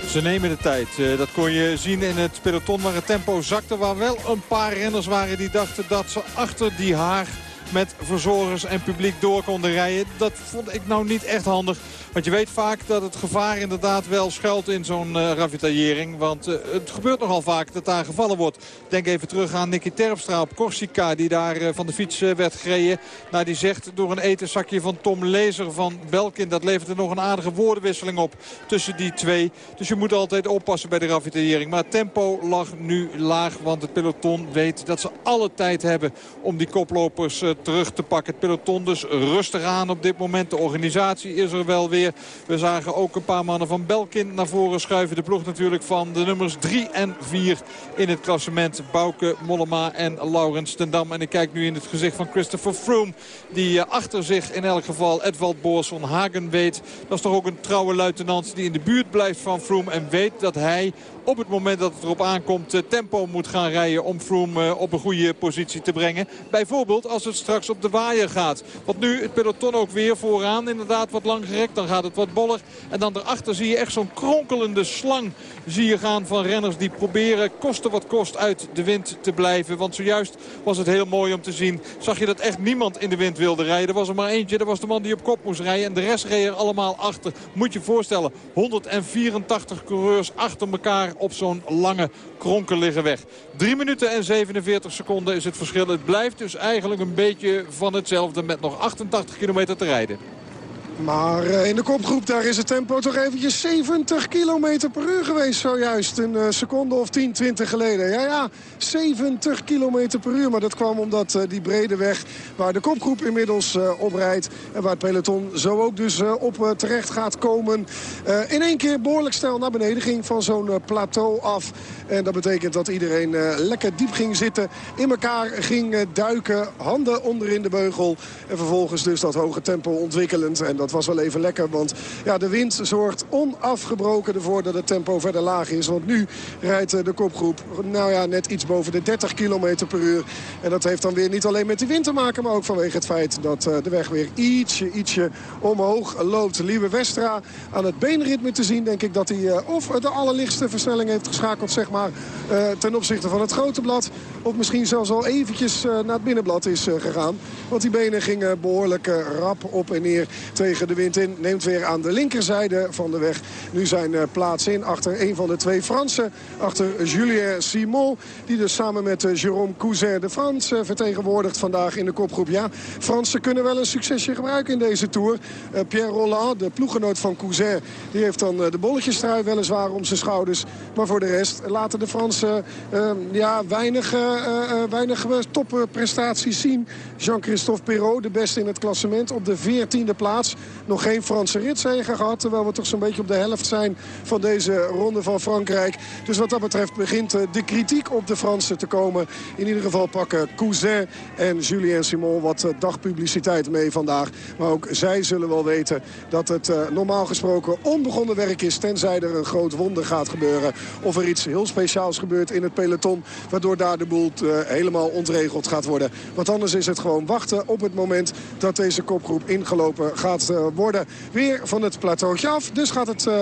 Ze nemen de tijd. Uh, dat kon je zien in het peloton waar het tempo zakte. Waar wel een paar renners waren die dachten dat ze achter die haag met verzorgers en publiek door konden rijden. Dat vond ik nou niet echt handig. Want je weet vaak dat het gevaar inderdaad wel schuilt in zo'n uh, ravitaillering. Want uh, het gebeurt nogal vaak dat daar gevallen wordt. Denk even terug aan Nicky Terpstra op Corsica. Die daar uh, van de fiets werd gereden. Nou, die zegt door een etenzakje van Tom Lezer van Belkin. Dat levert er nog een aardige woordenwisseling op tussen die twee. Dus je moet altijd oppassen bij de ravitaillering. Maar het tempo lag nu laag. Want het peloton weet dat ze alle tijd hebben om die koplopers terug te pakken. Het peloton dus rustig aan op dit moment. De organisatie is er wel weer. We zagen ook een paar mannen van Belkin naar voren schuiven. De ploeg natuurlijk van de nummers 3 en 4 in het klassement. Bouke, Mollema en Laurens Tendam. En ik kijk nu in het gezicht van Christopher Froome. Die achter zich in elk geval Edvald Boers van Hagen weet. Dat is toch ook een trouwe luitenant die in de buurt blijft van Froome. En weet dat hij op het moment dat het erop aankomt tempo moet gaan rijden om Froome op een goede positie te brengen. Bijvoorbeeld als het straks op de waaier gaat. Want nu het peloton ook weer vooraan inderdaad wat lang gerekt. Dan gaat het wat boller. En dan daarachter zie je echt zo'n kronkelende slang zie je gaan van renners die proberen koste wat kost uit de wind te blijven. Want zojuist was het heel mooi om te zien. Zag je dat echt niemand in de wind wilde rijden. Er was er maar eentje. Dat was de man die op kop moest rijden. En de rest reed er allemaal achter. Moet je voorstellen. 184 coureurs achter elkaar op zo'n lange kronkelige weg. 3 minuten en 47 seconden is het verschil. Het blijft dus eigenlijk een beetje van hetzelfde met nog 88 kilometer te rijden. Maar eh, in de kopgroep daar is het tempo toch eventjes 70 km per uur geweest zojuist. Een eh, seconde of 10, 20 geleden. Ja, ja, 70 km per uur. Maar dat kwam omdat eh, die brede weg waar de kopgroep inmiddels eh, op rijdt... en waar het peloton zo ook dus op terecht gaat komen... in één keer behoorlijk snel naar beneden ging van zo'n plateau af. En dat betekent dat iedereen lekker diep ging zitten, in elkaar ging duiken, handen onderin de beugel. En vervolgens dus dat hoge tempo ontwikkelend. En dat was wel even lekker, want ja, de wind zorgt onafgebroken ervoor dat het tempo verder laag is. Want nu rijdt eh, de kopgroep nou ja, net iets boven de 30 km per uur. En dat heeft dan weer niet alleen met de wind te maken, maar ook vanwege het feit dat eh, de weg weer ietsje, ietsje omhoog loopt. Lieve Westra aan het beenritme te zien, denk ik dat hij eh, of de allerlichtste versnelling heeft geschakeld, zeg maar, ten opzichte van het grote blad. Of misschien zelfs al eventjes naar het binnenblad is gegaan. Want die benen gingen behoorlijk eh, rap op en neer tegen de wind in. Neemt weer aan de linkerzijde van de weg nu zijn plaats in. Achter een van de twee Fransen. Achter Julien Simon. Die dus samen met eh, Jérôme Cousin de Frans eh, vertegenwoordigt vandaag in de kopgroep. Ja, Fransen kunnen wel een succesje gebruiken in deze Tour. Eh, Pierre Rolland, de ploegenoot van Cousin, die heeft dan de bolletjestrui weliswaar om zijn schouders. Maar voor de rest laten de Fransen ja, weinig, eh, weinig topprestaties zien. Jean-Christophe Perrault, de beste in het klassement, op de 14e plaats. Nog geen Franse ritzegen gehad, terwijl we toch zo'n beetje op de helft zijn van deze ronde van Frankrijk. Dus wat dat betreft begint eh, de kritiek op de Fransen te komen. In ieder geval pakken Cousin en Julien Simon wat eh, dagpubliciteit mee vandaag. Maar ook zij zullen wel weten dat het eh, normaal gesproken onbegonnen werk is... tenzij er een groot wonder gaat gebeuren. Of er iets heel speciaals gebeurt in het peloton... waardoor daar de boel helemaal ontregeld gaat worden. Want anders is het gewoon wachten op het moment... dat deze kopgroep ingelopen gaat worden. Weer van het plateautje af. Dus gaat het, eh,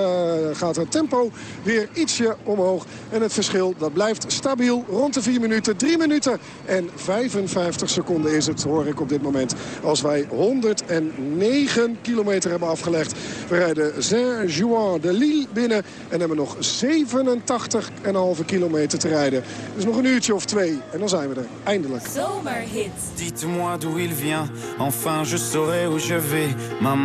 gaat het tempo weer ietsje omhoog. En het verschil dat blijft stabiel rond de 4 minuten. 3 minuten en 55 seconden is het, hoor ik op dit moment. Als wij 109 kilometer hebben afgelegd. We rijden Saint-Juan de Lille binnen. En hebben nog 87,5 kilometer te rijden. Dus nog een uurtje of twee. En dan zijn we er. Eindelijk. Dites-moi d'où il vient, enfin je saurai où je vais. Maman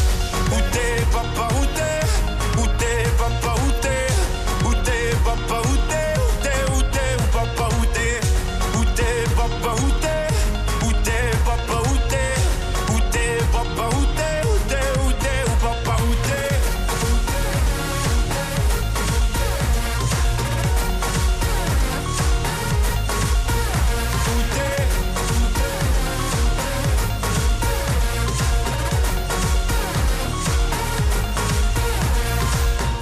T'es papa, où t'es Où t'es papa, où t'es Où t'es,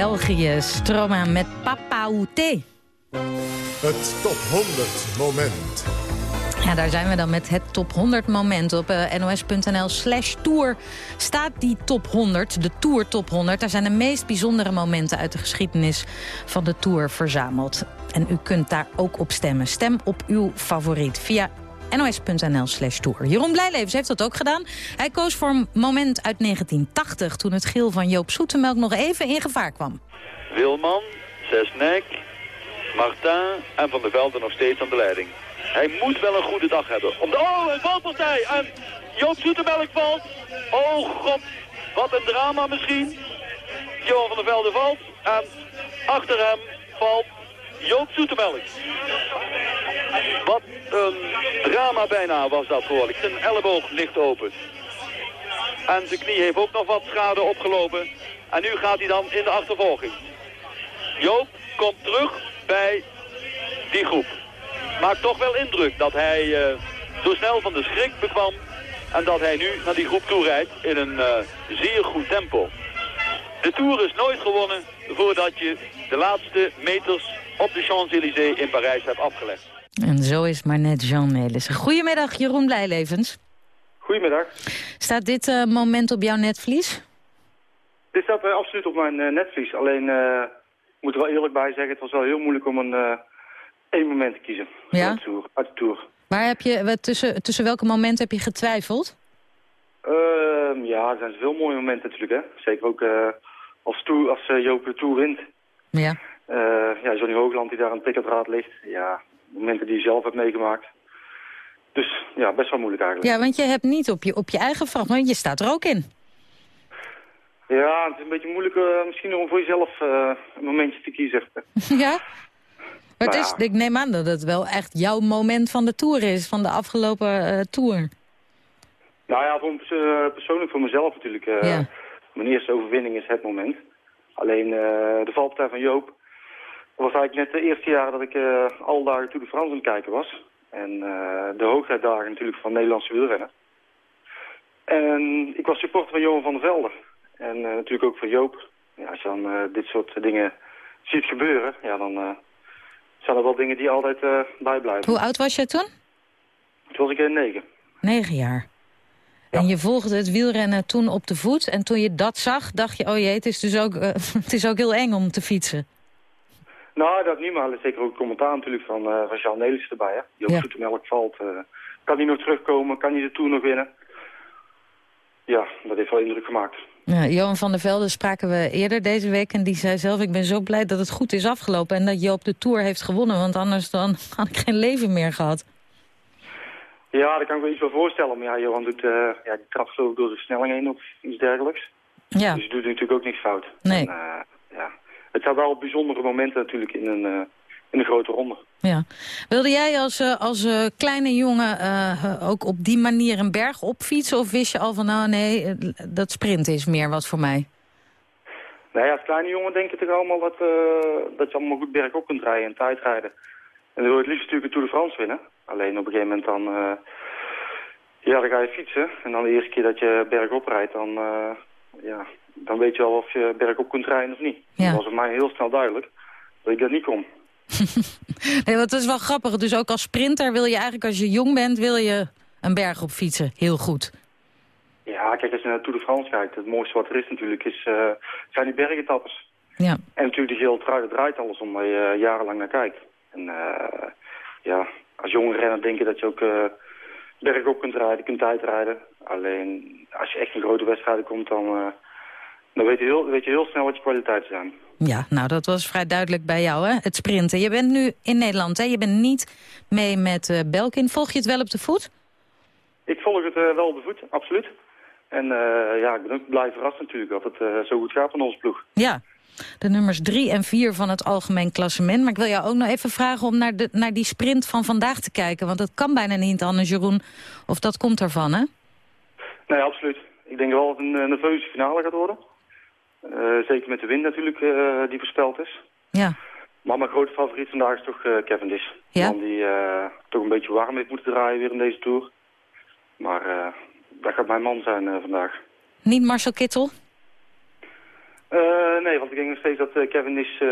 België, Stroma met Papa Outé. Het top 100 moment. Ja, daar zijn we dan met het top 100 moment. Op eh, nos.nl slash tour staat die top 100, de Tour top 100. Daar zijn de meest bijzondere momenten uit de geschiedenis van de Tour verzameld. En u kunt daar ook op stemmen. Stem op uw favoriet via nos.nl slash tour. Jeroen Blijlevens heeft dat ook gedaan. Hij koos voor een moment uit 1980... toen het geel van Joop Zoetemelk nog even in gevaar kwam. Wilman, Zesnek, Martin en Van der Velde nog steeds aan de leiding. Hij moet wel een goede dag hebben. Om de... Oh, een valpartij! En Joop Zoetemelk valt. Oh god, wat een drama misschien. Johan van der Velde valt. En achter hem valt Joop Zoetemelk. Wat een drama bijna was dat geworden. Zijn elleboog ligt open. En zijn knie heeft ook nog wat schade opgelopen. En nu gaat hij dan in de achtervolging. Joop komt terug bij die groep. Maakt toch wel indruk dat hij eh, zo snel van de schrik bekwam. En dat hij nu naar die groep toe rijdt in een eh, zeer goed tempo. De Tour is nooit gewonnen voordat je de laatste meters op de Champs-Élysées in Parijs hebt afgelegd. En zo is maar net Jean Nelissen. Goedemiddag, Jeroen Blijlevens. Goedemiddag. Staat dit eh, moment op jouw netvlies? Dit staat eh, absoluut op mijn eh, netvlies. Alleen, eh, ik moet er wel eerlijk bij zeggen, het was wel heel moeilijk om een eh, één moment te kiezen. Ja? Uit de Tour. Uit de tour. Waar heb je, wat, tussen, tussen welke momenten heb je getwijfeld? Ehm, ja, er zijn zoveel mooie momenten natuurlijk, hè. Zeker ook eh, als, tour, als Joop de Tour wint. Ja. Eh, ja, Johnny Hoogland die daar aan het ligt. Ja, momenten die je zelf hebt meegemaakt. Dus ja, best wel moeilijk eigenlijk. Ja, want je hebt niet op je, op je eigen maar je staat er ook in. Ja, het is een beetje moeilijk eh, misschien om voor jezelf eh, een momentje te kiezen. [LAUGHS] ja? Maar het Nou is, ik neem aan dat het wel echt jouw moment van de Tour is, van de afgelopen eh, Tour. Nou ja, voor, persoonlijk voor mezelf natuurlijk. Ja. Mijn eerste overwinning is het moment. Alleen de valpartij van Joop. Was eigenlijk net de eerste jaar dat ik eh alle dagen Tour de France aan het kijken was. En eh, de hoogtijdagen natuurlijk van Nederlandse wielrennen. En ik was supporter van Johan van der Velde. En eh, natuurlijk ook van Joop. Ja, als je dan dit soort dingen ziet gebeuren, ja, dan zijn er wel dingen die altijd bijblijven. Hoe oud was jij toen? Toen was ik negen. Negen jaar. En je volgde het wielrennen toen op de voet. En toen je dat zag, dacht je, oh jee, het is dus ook, [LAUGHS] het is ook heel eng om te fietsen. Nou, dat niet, maar zeker ook commentaar natuurlijk van, eh van Jean Nelissen erbij. Hè? Die ook Ja. Valt. eh, kan hij nog terugkomen? Kan hij de Tour nog winnen? Ja, dat heeft wel indruk gemaakt. Ja, Johan van der Velde spraken we eerder deze week. En die zei zelf, ik ben zo blij dat het goed is afgelopen. En dat Joop de Tour heeft gewonnen. Want anders dan [LAUGHS] had ik geen leven meer gehad. Ja, daar kan ik me iets wel voorstellen. Maar ja, Johan doet, eh ja, die trapt geloof ik door de versnelling heen of iets dergelijks. Ja. Dus hij doet natuurlijk ook niks fout. Nee. En, ja. Het zijn wel bijzondere momenten natuurlijk in een, eh, in een grote ronde. Ja. Wilde jij als, eh, als eh, kleine jongen ook op die manier een berg opfietsen? Of wist je al van, nou nee, dat sprint is meer wat voor mij? Nou ja, als kleine jongen denk je toch allemaal dat, dat je allemaal goed bergop kunt rijden en tijdrijden. En dan wil je het liefst natuurlijk een Tour de France winnen. Alleen op een gegeven moment dan, ja, dan ga je fietsen. En dan de eerste keer dat je bergop rijdt, dan, ja, dan weet je al of je bergop kunt rijden of niet. Dat was voor mij heel snel duidelijk dat ik dat niet kon. [LAUGHS] Nee, dat is wel grappig. Dus ook als sprinter wil je eigenlijk, als je jong bent, wil je een berg op fietsen. Heel goed. Ja, kijk, als je naar Tour de France kijkt, het mooiste wat er is natuurlijk is, eh, zijn die bergetappes. Ja. En natuurlijk de gele trui, dat draait alles om waar je eh, jarenlang naar kijkt. En eh, ja, als jonge renner denk je dat je ook eh bergop kunt rijden, kunt tijdrijden. Alleen als je echt in grote wedstrijden komt, dan, dan weet, je heel, weet je heel snel wat je kwaliteiten zijn. Ja, nou dat was vrij duidelijk bij jou, hè? het sprinten. Je bent nu in Nederland, hè? je bent niet mee met eh, Belkin. Volg je het wel op de voet? Ik volg het eh, wel op de voet, absoluut. En eh, ja, ik ben ook blij verrast natuurlijk dat het zo goed gaat van onze ploeg. Ja, de nummers drie en vier van het algemeen klassement. Maar ik wil jou ook nog even vragen om naar, de, naar die sprint van vandaag te kijken. Want dat kan bijna niet anders, Jeroen. Of dat komt ervan, hè? Nee, absoluut. Ik denk wel dat het een nerveuze finale gaat worden. Eh, zeker met de wind natuurlijk eh, die voorspeld is. Ja. Maar mijn grote favoriet vandaag is toch eh Cavendish. Ja? Man die toch een beetje warm heeft moeten draaien weer in deze Tour. Maar dat gaat mijn man zijn vandaag. Niet Marcel Kittel? Nee, want ik denk nog steeds dat Cavendish eh,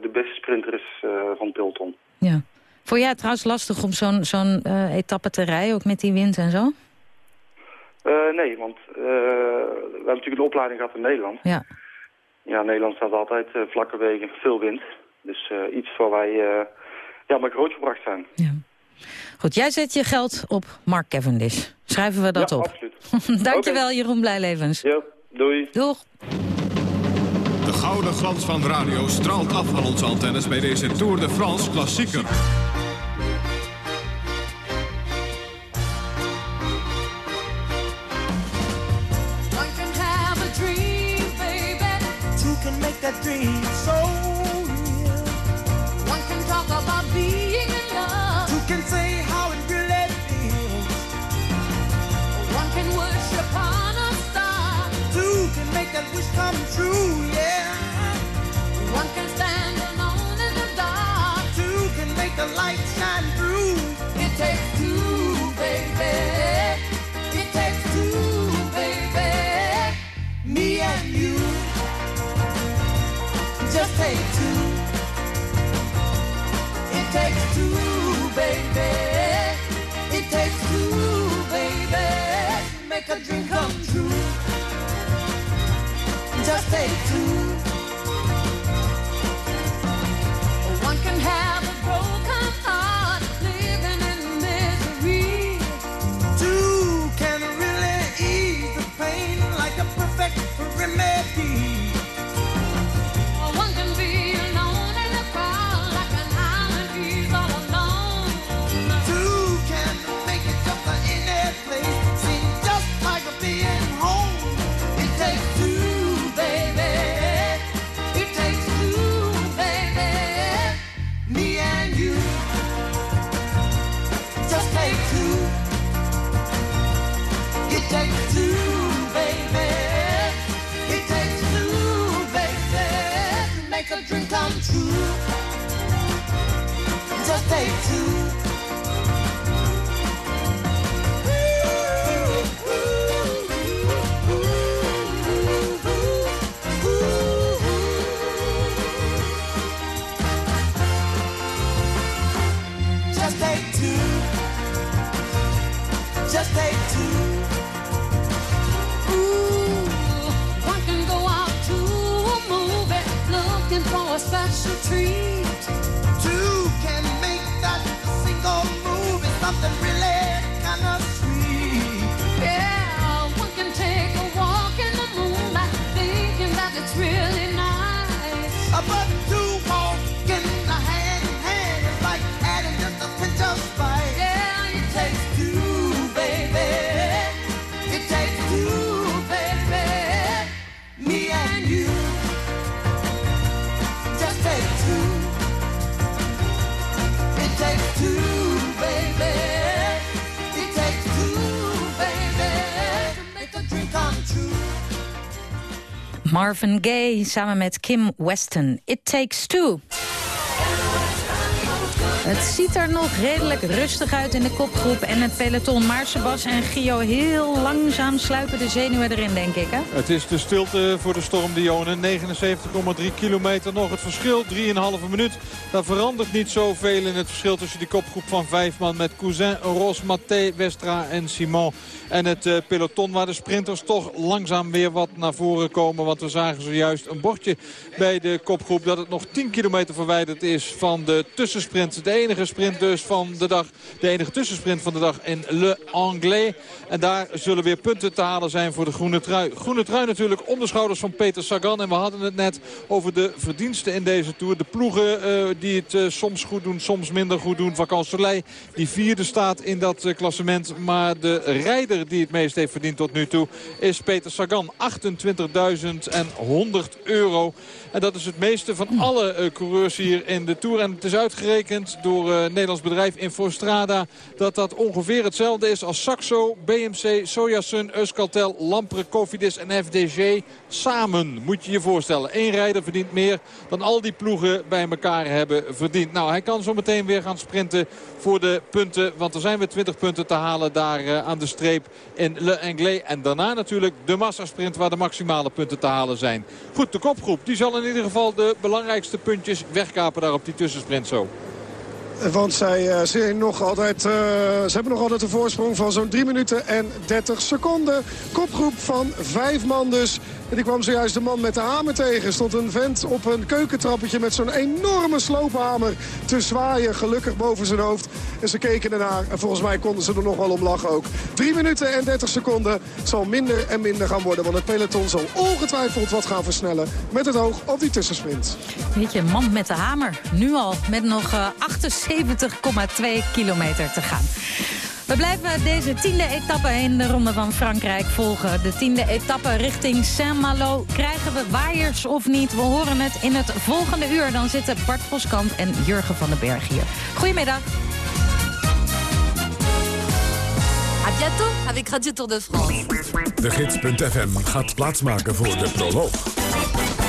de beste sprinter is van Pilton. Ja. Vond jij het trouwens lastig om zo'n zo'n etappe te rijden, ook met die wind en zo? Nee, want we hebben natuurlijk een opleiding gehad in Nederland. Ja. Ja, Nederland staat altijd eh, vlakke wegen, veel wind. Dus eh, iets waar wij eh, ja, maar grootgebracht zijn. Goed, jij zet je geld op Mark Cavendish. Schrijven we dat ja, op. absoluut. [LAUGHS] Dankjewel, Jeroen Blijlevens. Ja, doei. Doeg. De gouden glans van de radio straalt af van onze antennes bij deze Tour de France klassieker. Wish come true, yeah. One can stand alone in the dark. Two can make the light shine through. It takes two, baby. It takes two, baby. Me and you. Just take two. It takes two, baby. It takes two, baby. Make a dream come true. Take two. One can have a broken heart, living in misery. Two can really ease the pain like a perfect remedy. And you. Just take two. It takes two, baby. It takes two, baby, make a dream come true. Just take two. Just take two. Ooh, one can go out to a movie looking for a special treat. Two can make that single movie something really kind of sweet. Yeah, one can take a walk in the moonlight thinking that it's really nice. But Marvin Gaye samen met Kim Weston. It Takes Two. Het ziet er nog redelijk rustig uit in de kopgroep en het peloton. Maar Sebas en Gio heel langzaam sluipen de zenuwen erin, denk ik. Hè? Het is de stilte voor de Storm Dionen. 79,3 kilometer nog het verschil. 3,5 minuut. Daar verandert niet zoveel in het verschil tussen die kopgroep van vijf man. Met Cousin, Ros, Mathé, Westra en Simon. En het uh, peloton waar de sprinters toch langzaam weer wat naar voren komen. Want we zagen zojuist een bordje bij de kopgroep dat het nog 10 kilometer verwijderd is van de tussensprint. Enige sprint dus van de dag. De enige tussensprint van de dag in Le Anglais. En daar zullen weer punten te halen zijn voor de groene trui. Groene trui natuurlijk om de schouders van Peter Sagan. En we hadden het net over de verdiensten in deze Tour. De ploegen uh, die het uh, soms goed doen, soms minder goed doen. Vacan Soleil die vierde staat in dat uh, klassement. Maar de rijder die het meest heeft verdiend tot nu toe is Peter Sagan. 28.100 euro. En dat is het meeste van alle coureurs hier in de Tour. En het is uitgerekend door uh, Nederlands bedrijf Infostrada... dat dat ongeveer hetzelfde is als Saxo, BMC, Sojasun, Euskaltel, Lampre, Cofidis en FDG samen. Moet je je voorstellen. Eén rijder verdient meer dan al die ploegen bij elkaar hebben verdiend. Nou, hij kan zo meteen weer gaan sprinten voor de punten. Want er zijn weer 20 punten te halen daar uh, aan de streep in Le Anglais. En daarna natuurlijk de massasprint waar de maximale punten te halen zijn. Goed, de kopgroep die zal in ieder geval de belangrijkste puntjes wegkapen daar op die tussensprint zo. Want zij, uh, zijn nog altijd, uh, ze hebben nog altijd een voorsprong van zo'n 3 minuten en 30 seconden. Kopgroep van vijf man dus. En die kwam zojuist de man met de hamer tegen. Stond een vent op een keukentrappetje met zo'n enorme sloophamer te zwaaien. Gelukkig boven zijn hoofd. En ze keken ernaar. En volgens mij konden ze er nog wel om lachen ook. 3 minuten en 30 seconden. Zal minder en minder gaan worden. Want het peloton zal ongetwijfeld wat gaan versnellen. Met het oog op die tussensprint. Weet je, man met de hamer. Nu al met nog uh, 78,2 kilometer te gaan. We blijven deze tiende etappe in de Ronde van Frankrijk volgen. De tiende etappe richting Saint-Malo. Krijgen we waaiers of niet? We horen het in het volgende uur. Dan zitten Bart Voskamp en Jurgen van den Berg hier. Goedemiddag. A bientôt avec Radio Tour de France. De Gids.fm gaat plaatsmaken voor de proloog.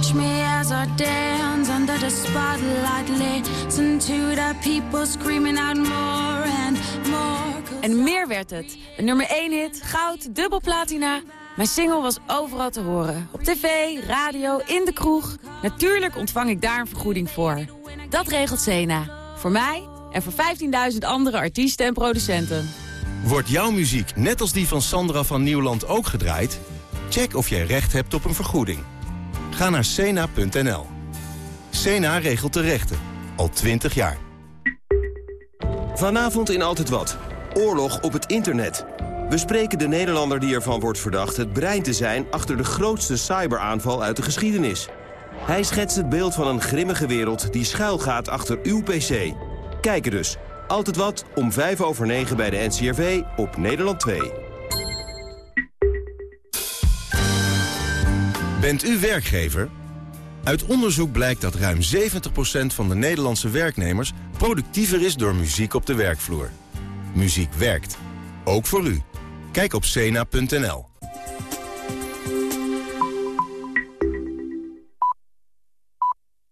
Watch me as I dance under the spotlight. Listen to the people screaming out more and more. En meer werd het. Een nummer 1 hit, goud, dubbel platina. Mijn single was overal te horen. Op tv, radio, in de kroeg. Natuurlijk ontvang ik daar een vergoeding voor. Dat regelt Sena. Voor mij en voor 15.000 andere artiesten en producenten. Wordt jouw muziek net als die van Sandra van Nieuwland ook gedraaid? Check of jij recht hebt op een vergoeding. Ga naar cena.nl. Cena regelt de rechten. Al 20 jaar. Vanavond in Altijd Wat. Oorlog op het internet. We spreken de Nederlander die ervan wordt verdacht het brein te zijn... achter de grootste cyberaanval uit de geschiedenis. Hij schetst het beeld van een grimmige wereld die schuilgaat achter uw pc. Kijken dus. Altijd Wat om 5 over 9 bij de NCRV op Nederland 2. Bent u werkgever? Uit onderzoek blijkt dat ruim 70% van de Nederlandse werknemers... productiever is door muziek op de werkvloer. Muziek werkt. Ook voor u. Kijk op cena.nl.